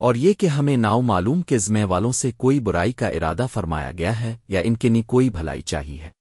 اور یہ کہ ہمیں ناؤ معلوم کے ذمہ والوں سے کوئی برائی کا ارادہ فرمایا گیا ہے یا ان کے نی کوئی بھلائی چاہی ہے۔